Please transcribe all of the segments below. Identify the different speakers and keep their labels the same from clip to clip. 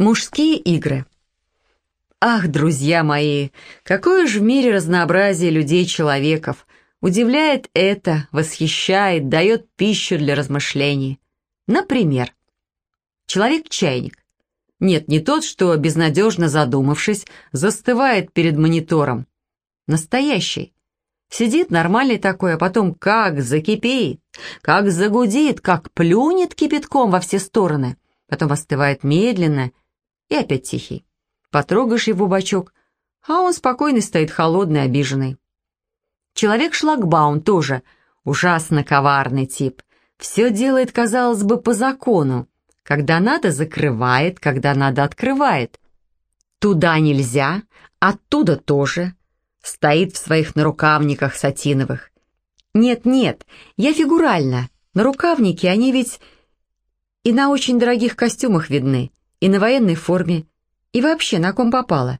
Speaker 1: Мужские игры. Ах, друзья мои, какое же в мире разнообразие людей-человеков. Удивляет это, восхищает, дает пищу для размышлений. Например, человек-чайник. Нет, не тот, что, безнадежно задумавшись, застывает перед монитором. Настоящий. Сидит нормальный такой, а потом как закипеет, как загудит, как плюнет кипятком во все стороны. Потом остывает медленно и опять тихий. Потрогаешь его бочок, а он спокойно стоит холодный, обиженный. Человек-шлагбаум тоже ужасно коварный тип. Все делает, казалось бы, по закону. Когда надо, закрывает, когда надо, открывает. Туда нельзя, оттуда тоже. Стоит в своих нарукавниках сатиновых. Нет-нет, я фигурально. Нарукавники, они ведь и на очень дорогих костюмах видны и на военной форме, и вообще на ком попало.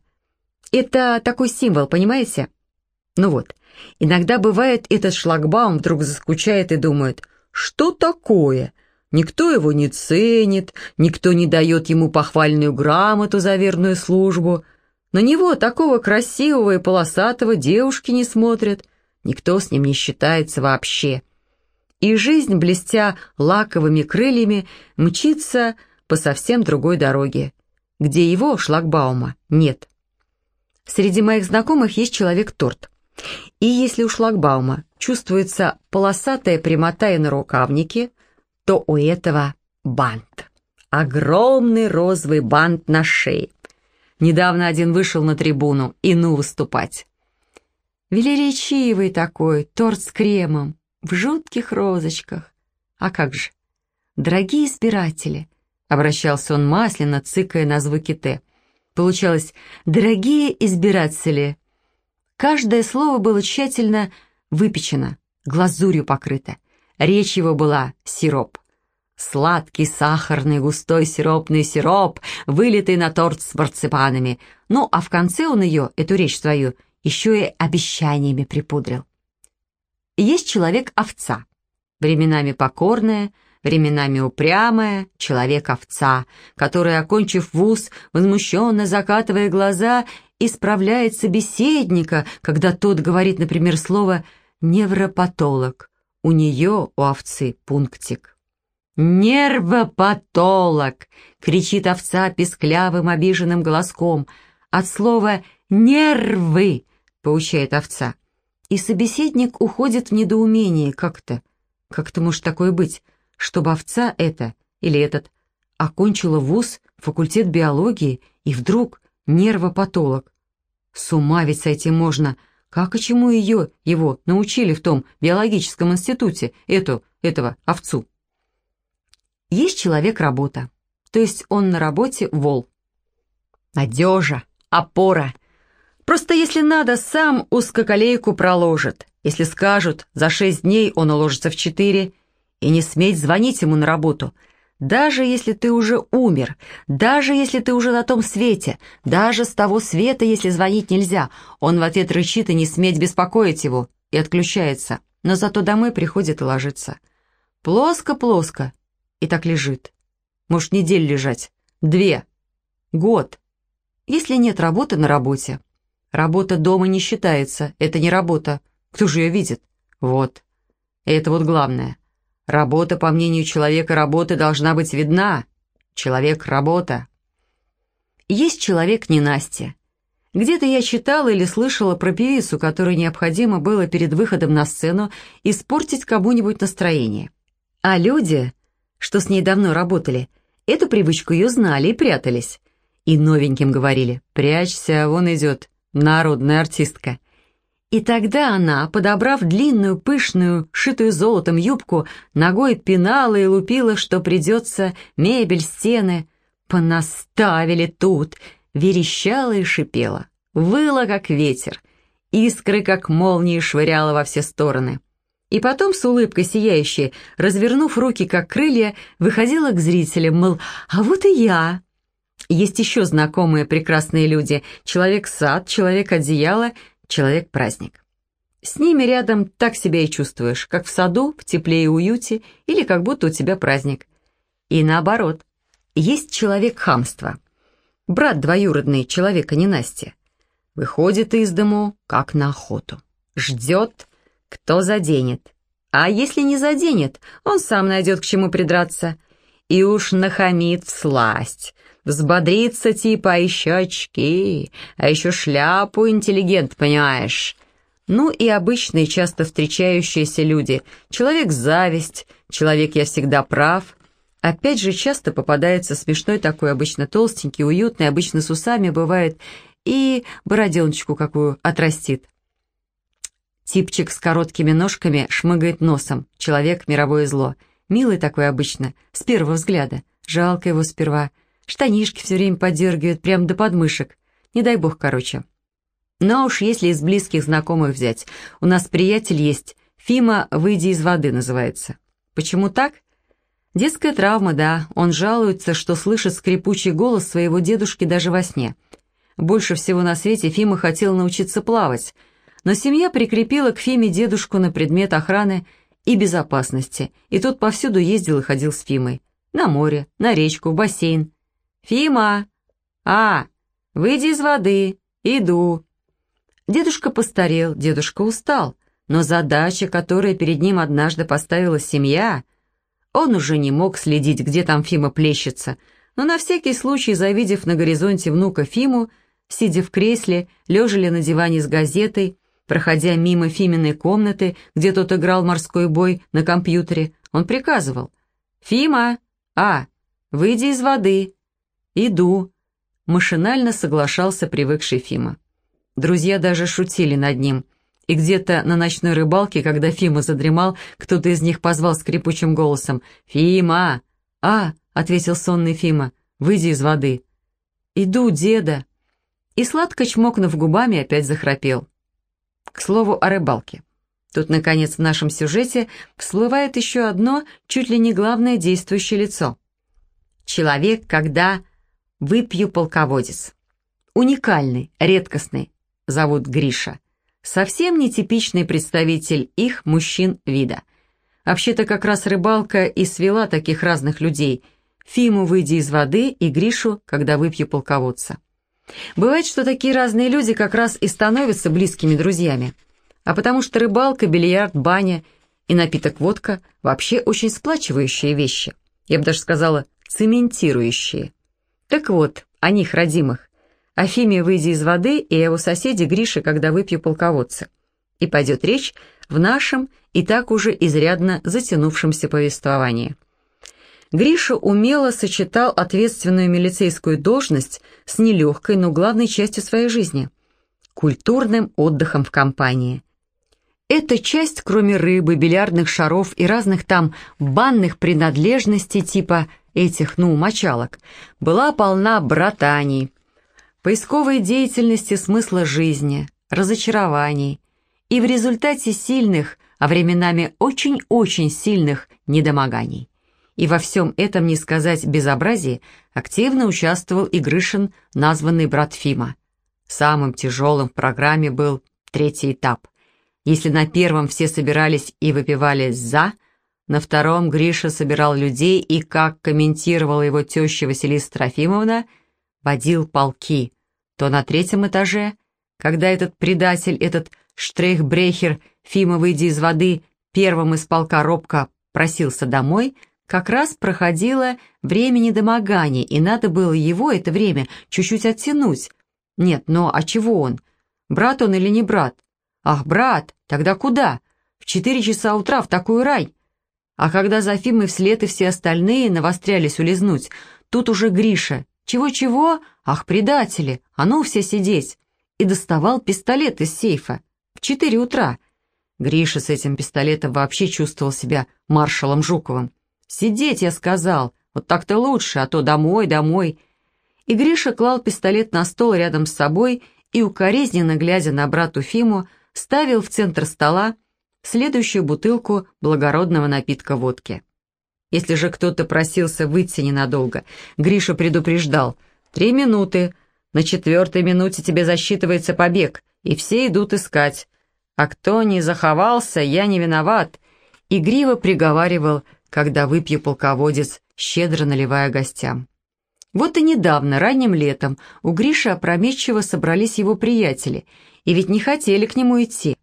Speaker 1: Это такой символ, понимаете? Ну вот, иногда бывает, этот шлагбаум вдруг заскучает и думает, что такое? Никто его не ценит, никто не дает ему похвальную грамоту за верную службу. На него, такого красивого и полосатого, девушки не смотрят, никто с ним не считается вообще. И жизнь, блестя лаковыми крыльями, мчится по совсем другой дороге, где его, шлагбаума, нет. Среди моих знакомых есть человек-торт. И если у шлагбаума чувствуется полосатая прямота и на рукавнике, то у этого бант. Огромный розовый бант на шее. Недавно один вышел на трибуну и ну выступать. Велеречивый такой, торт с кремом, в жутких розочках. А как же? Дорогие избиратели, Обращался он масляно, цыкая на звуки «Т». Получалось «дорогие избиратели». Каждое слово было тщательно выпечено, глазурью покрыто. Речь его была «сироп». Сладкий, сахарный, густой сиропный сироп, вылитый на торт с марципанами. Ну, а в конце он ее, эту речь свою, еще и обещаниями припудрил. Есть человек-овца, временами покорная, временами упрямая, человек-овца, который, окончив вуз, возмущенно закатывая глаза, исправляет собеседника, когда тот говорит, например, слово «невропатолог». У нее, у овцы, пунктик. «Нервопатолог!» — кричит овца писклявым обиженным голоском. От слова «нервы» — поучает овца. И собеседник уходит в недоумение как-то. Как-то может такое быть? Чтобы овца эта или этот окончила вуз, факультет биологии и вдруг нервопатолог. С ума ведь сойти можно. Как и чему ее, его, научили в том биологическом институте, эту, этого, овцу? Есть человек-работа, то есть он на работе вол. Надежа, опора. Просто если надо, сам узкоколейку проложит. Если скажут, за шесть дней он уложится в четыре, и не сметь звонить ему на работу. Даже если ты уже умер, даже если ты уже на том свете, даже с того света, если звонить нельзя, он в ответ рычит и не сметь беспокоить его, и отключается, но зато домой приходит и ложится. Плоско-плоско, и так лежит. Может, неделю лежать, две, год, если нет работы на работе. Работа дома не считается, это не работа. Кто же ее видит? Вот. это вот главное. Работа, по мнению человека, работы должна быть видна. Человек — работа. Есть человек не Настя. Где-то я читала или слышала про певицу, которой необходимо было перед выходом на сцену испортить кому-нибудь настроение. А люди, что с ней давно работали, эту привычку ее знали и прятались. И новеньким говорили «Прячься, вон идет народная артистка». И тогда она, подобрав длинную, пышную, шитую золотом юбку, ногой пинала и лупила, что придется, мебель, стены. Понаставили тут, верещала и шипела, выла, как ветер, искры, как молнии, швыряла во все стороны. И потом с улыбкой сияющей, развернув руки, как крылья, выходила к зрителям, мол, а вот и я. Есть еще знакомые прекрасные люди, человек-сад, человек-одеяло — человек-праздник. С ними рядом так себя и чувствуешь, как в саду, в тепле и уюте, или как будто у тебя праздник. И наоборот, есть человек хамства. брат двоюродный человека ненастья. Выходит из дому, как на охоту. Ждет, кто заденет. А если не заденет, он сам найдет к чему придраться. И уж нахамит в сласть. Взбодрится типа, а еще очки, а еще шляпу интеллигент, понимаешь? Ну и обычные, часто встречающиеся люди. Человек зависть, человек я всегда прав. Опять же, часто попадается смешной такой, обычно толстенький, уютный, обычно с усами бывает, и бороденочку какую отрастит. Типчик с короткими ножками шмыгает носом, человек — мировое зло. Милый такой обычно, с первого взгляда. Жалко его сперва. Штанишки все время подергивают, прямо до подмышек. Не дай бог, короче. Но уж если из близких знакомых взять, у нас приятель есть, Фима «Выйди из воды» называется. Почему так? Детская травма, да. Он жалуется, что слышит скрипучий голос своего дедушки даже во сне. Больше всего на свете Фима хотел научиться плавать, но семья прикрепила к Фиме дедушку на предмет охраны и безопасности, и тот повсюду ездил и ходил с Фимой. На море, на речку, в бассейн. «Фима! А, выйди из воды! Иду!» Дедушка постарел, дедушка устал, но задача, которая перед ним однажды поставила семья, он уже не мог следить, где там Фима плещется, но на всякий случай, завидев на горизонте внука Фиму, сидя в кресле, лежа ли на диване с газетой, проходя мимо Фиминой комнаты, где тот играл морской бой на компьютере, он приказывал «Фима! А! Выйди из воды! Иду!» Машинально соглашался привыкший Фима. Друзья даже шутили над ним. И где-то на ночной рыбалке, когда Фима задремал, кто-то из них позвал скрипучим голосом «Фима!» «А!» — ответил сонный Фима. «Выйди из воды». «Иду, деда!» И сладко чмокнув губами, опять захрапел. К слову о рыбалке. Тут, наконец, в нашем сюжете всплывает еще одно, чуть ли не главное действующее лицо. Человек, когда выпью полководец. Уникальный, редкостный, зовут Гриша. Совсем нетипичный представитель их мужчин вида. Вообще-то как раз рыбалка и свела таких разных людей. Фиму, выйди из воды, и Гришу, когда выпью полководца. Бывает, что такие разные люди как раз и становятся близкими друзьями. А потому что рыбалка, бильярд, баня и напиток водка вообще очень сплачивающие вещи. Я бы даже сказала, цементирующие. Так вот, о них, родимых. О Фиме «Выйди из воды» и его соседе Грише «Когда выпью полководца». И пойдет речь в нашем и так уже изрядно затянувшемся повествовании. Гриша умело сочетал ответственную милицейскую должность с нелегкой, но главной частью своей жизни – культурным отдыхом в компании. Эта часть, кроме рыбы, бильярдных шаров и разных там банных принадлежностей типа этих, ну, мочалок, была полна братаний, поисковой деятельности смысла жизни, разочарований и в результате сильных, а временами очень-очень сильных недомоганий. И во всем этом, не сказать безобразии, активно участвовал и Грышин, названный брат Фима. Самым тяжелым в программе был третий этап. Если на первом все собирались и выпивали «за», на втором Гриша собирал людей и, как комментировала его теща Василиса Трофимовна, водил полки, то на третьем этаже, когда этот предатель, этот штрейхбрехер Фима, выйдя из воды, первым из полка робко просился домой, как раз проходило время недомогания, и надо было его, это время, чуть-чуть оттянуть. Нет, но а чего он? Брат он или не брат? Ах, брат, тогда куда? В четыре часа утра в такой рай. А когда за Фимой вслед и все остальные навострялись улизнуть, тут уже Гриша. Чего-чего? Ах, предатели, а ну все сидеть. И доставал пистолет из сейфа. В четыре утра. Гриша с этим пистолетом вообще чувствовал себя маршалом Жуковым. «Сидеть, я сказал, вот так-то лучше, а то домой, домой». И Гриша клал пистолет на стол рядом с собой и, укоризненно глядя на брату Фиму, ставил в центр стола следующую бутылку благородного напитка водки. Если же кто-то просился выйти ненадолго, Гриша предупреждал «Три минуты, на четвертой минуте тебе засчитывается побег, и все идут искать. А кто не заховался, я не виноват». Игриво приговаривал, когда выпью полководец, щедро наливая гостям. Вот и недавно, ранним летом, у Гриши опрометчиво собрались его приятели, и ведь не хотели к нему идти.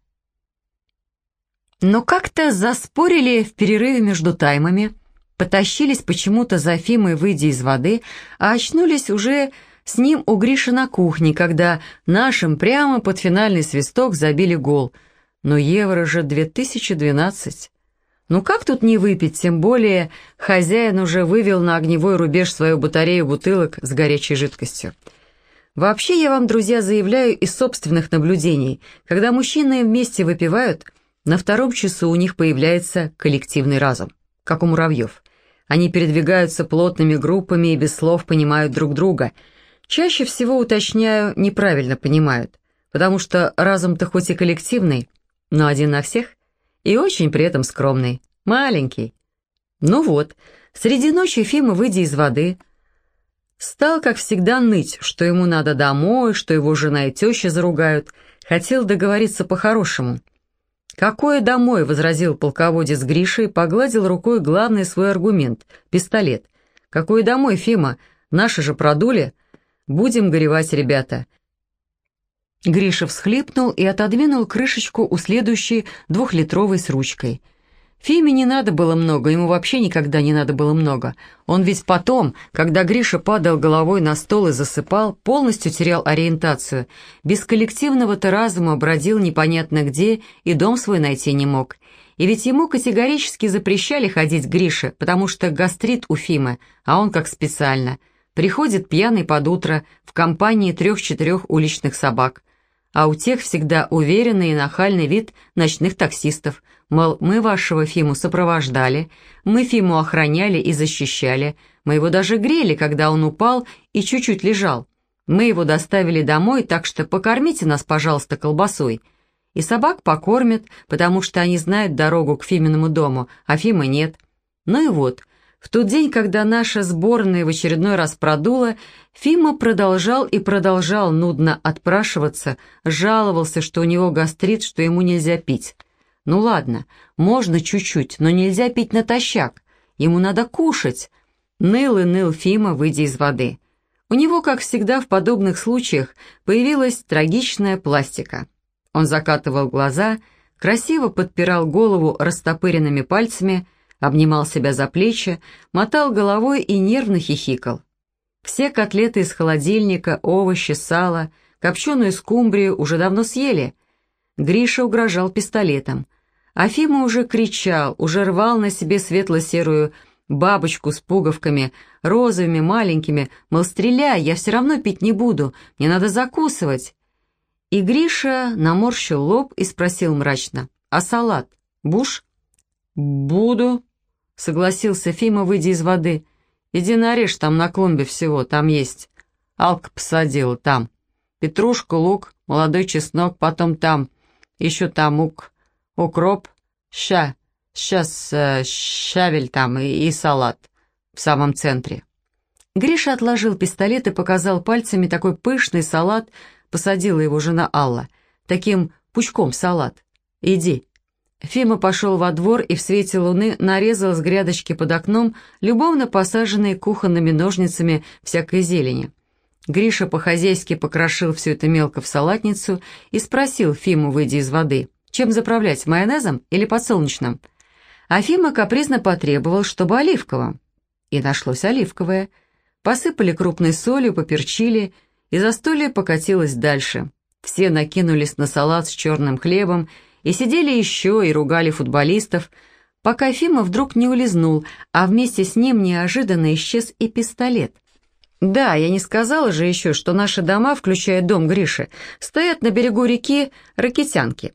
Speaker 1: Но как-то заспорили в перерыве между таймами, потащились почему-то за Фимой, выйдя из воды, а очнулись уже с ним у Гриши на кухне, когда нашим прямо под финальный свисток забили гол. Но евро же 2012. Ну как тут не выпить, тем более хозяин уже вывел на огневой рубеж свою батарею бутылок с горячей жидкостью. Вообще я вам, друзья, заявляю из собственных наблюдений, когда мужчины вместе выпивают, на втором часу у них появляется коллективный разум, как у муравьев. Они передвигаются плотными группами и без слов понимают друг друга. Чаще всего, уточняю, неправильно понимают, потому что разум-то хоть и коллективный, но один на всех – и очень при этом скромный, маленький. Ну вот, среди ночи Фима, выйдя из воды, стал, как всегда, ныть, что ему надо домой, что его жена и теща заругают, хотел договориться по-хорошему. «Какое домой?» — возразил полководец Гриша и погладил рукой главный свой аргумент — пистолет. «Какое домой, Фима? Наши же продули. Будем горевать, ребята. Гриша всхлипнул и отодвинул крышечку у следующей двухлитровой с ручкой. Фиме не надо было много, ему вообще никогда не надо было много. Он ведь потом, когда Гриша падал головой на стол и засыпал, полностью терял ориентацию. Без коллективного-то разума бродил непонятно где и дом свой найти не мог. И ведь ему категорически запрещали ходить к Грише, потому что гастрит у Фимы, а он как специально. Приходит пьяный под утро в компании трех-четырех уличных собак а у тех всегда уверенный и нахальный вид ночных таксистов, мол, мы вашего Фиму сопровождали, мы Фиму охраняли и защищали, мы его даже грели, когда он упал и чуть-чуть лежал. Мы его доставили домой, так что покормите нас, пожалуйста, колбасой. И собак покормят, потому что они знают дорогу к Фиминому дому, а Фима нет. Ну и вот, в тот день, когда наша сборная в очередной раз продула, Фима продолжал и продолжал нудно отпрашиваться, жаловался, что у него гастрит, что ему нельзя пить. Ну ладно, можно чуть-чуть, но нельзя пить натощак. Ему надо кушать. Ныл и ныл Фима, выйдя из воды. У него, как всегда в подобных случаях, появилась трагичная пластика. Он закатывал глаза, красиво подпирал голову растопыренными пальцами, обнимал себя за плечи, мотал головой и нервно хихикал. Все котлеты из холодильника, овощи, сало, копченую скумбрию уже давно съели. Гриша угрожал пистолетом. Афима уже кричал, уже рвал на себе светло-серую бабочку с пуговками, розовыми, маленькими, мол, стреляй, я все равно пить не буду, мне надо закусывать. И Гриша наморщил лоб и спросил мрачно, а салат? Буш? «Буду», — согласился Фима, выйдя из воды. «Иди нарежь, там на клумбе всего, там есть. Алка посадила, там. Петрушку, лук, молодой чеснок, потом там. Еще там ук, укроп, ща, сейчас э, щавель там и, и салат в самом центре». Гриша отложил пистолет и показал пальцами такой пышный салат, посадила его жена Алла. Таким пучком салат. «Иди». Фима пошел во двор и в свете луны нарезал с грядочки под окном любовно посаженные кухонными ножницами всякой зелени. Гриша по-хозяйски покрошил все это мелко в салатницу и спросил Фиму, выйдя из воды, чем заправлять, майонезом или подсолнечным. А Фима капризно потребовал, чтобы оливковым. И нашлось оливковое. Посыпали крупной солью, поперчили, и застолье покатилось дальше. Все накинулись на салат с черным хлебом и сидели еще и ругали футболистов, пока Фима вдруг не улизнул, а вместе с ним неожиданно исчез и пистолет. Да, я не сказала же еще, что наши дома, включая дом Гриши, стоят на берегу реки Ракитянки,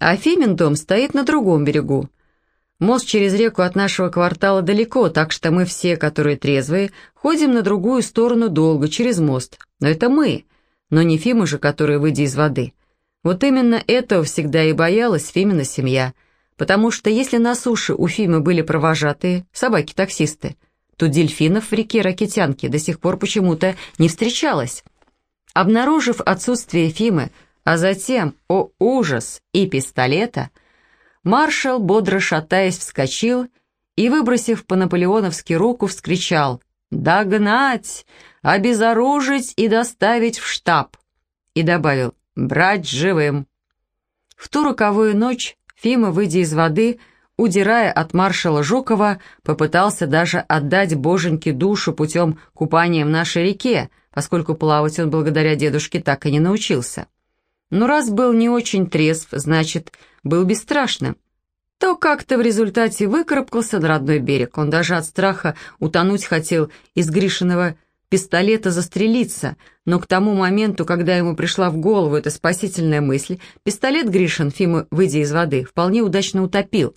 Speaker 1: а Фимин дом стоит на другом берегу. Мост через реку от нашего квартала далеко, так что мы все, которые трезвые, ходим на другую сторону долго, через мост. Но это мы, но не Фима же, который выйдя из воды. Вот именно этого всегда и боялась Фимина семья, потому что если на суше у Фимы были провожатые, собаки-таксисты, то дельфинов в реке Ракетянки до сих пор почему-то не встречалось. Обнаружив отсутствие Фимы, а затем, о ужас, и пистолета, маршал, бодро шатаясь, вскочил и, выбросив по-наполеоновски руку, вскричал «Догнать! обезоружить и доставить в штаб. И добавил «брать живым». В ту роковую ночь Фима, выйдя из воды, удирая от маршала Жукова, попытался даже отдать боженьке душу путем купания в нашей реке, поскольку плавать он благодаря дедушке так и не научился. Но раз был не очень трезв, значит, был бесстрашным, то как-то в результате выкарабкался на родной берег. Он даже от страха утонуть хотел из Гришиного пистолета застрелиться, но к тому моменту, когда ему пришла в голову эта спасительная мысль, пистолет Гришин, Фима, выйдя из воды, вполне удачно утопил.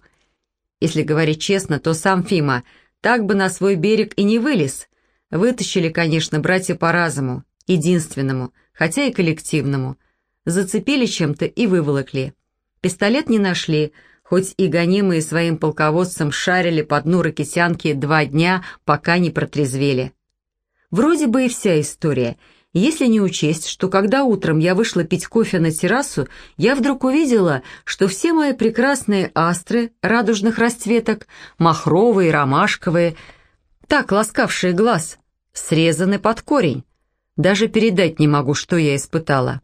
Speaker 1: Если говорить честно, то сам Фима так бы на свой берег и не вылез. Вытащили, конечно, братья по разуму, единственному, хотя и коллективному. Зацепили чем-то и выволокли. Пистолет не нашли, хоть и гонимые своим полководцем шарили по дну ракетянки два дня, пока не протрезвели. Вроде бы и вся история, если не учесть, что когда утром я вышла пить кофе на террасу, я вдруг увидела, что все мои прекрасные астры радужных расцветок, махровые, ромашковые, так ласкавшие глаз, срезаны под корень. Даже передать не могу, что я испытала.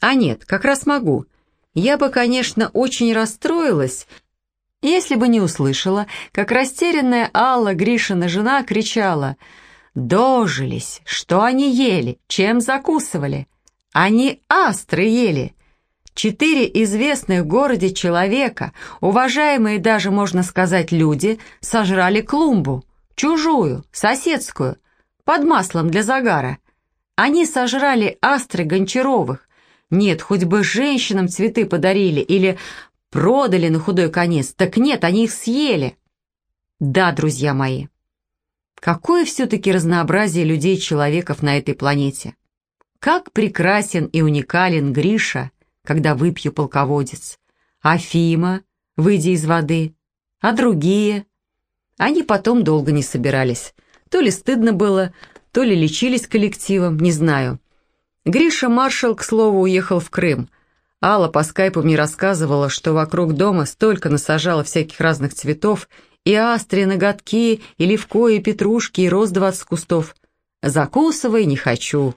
Speaker 1: А нет, как раз могу. Я бы, конечно, очень расстроилась, если бы не услышала, как растерянная Алла, Гришина жена, кричала — Дожились. Что они ели? Чем закусывали? Они астры ели. Четыре известных в городе человека, уважаемые даже, можно сказать, люди, сожрали клумбу. Чужую, соседскую, под маслом для загара. Они сожрали астры Гончаровых. Нет, хоть бы женщинам цветы подарили или продали на худой конец. Так нет, они их съели. Да, друзья мои, Какое все-таки разнообразие людей-человеков на этой планете. Как прекрасен и уникален Гриша, когда выпью полководец. А Фима, выйдя из воды. А другие? Они потом долго не собирались. То ли стыдно было, то ли лечились коллективом, не знаю. Гриша-маршал, к слову, уехал в Крым. Алла по скайпу мне рассказывала, что вокруг дома столько насажала всяких разных цветов и астри, ноготки, и левко, и петрушки, и роз двадцать кустов. Закусывай не хочу.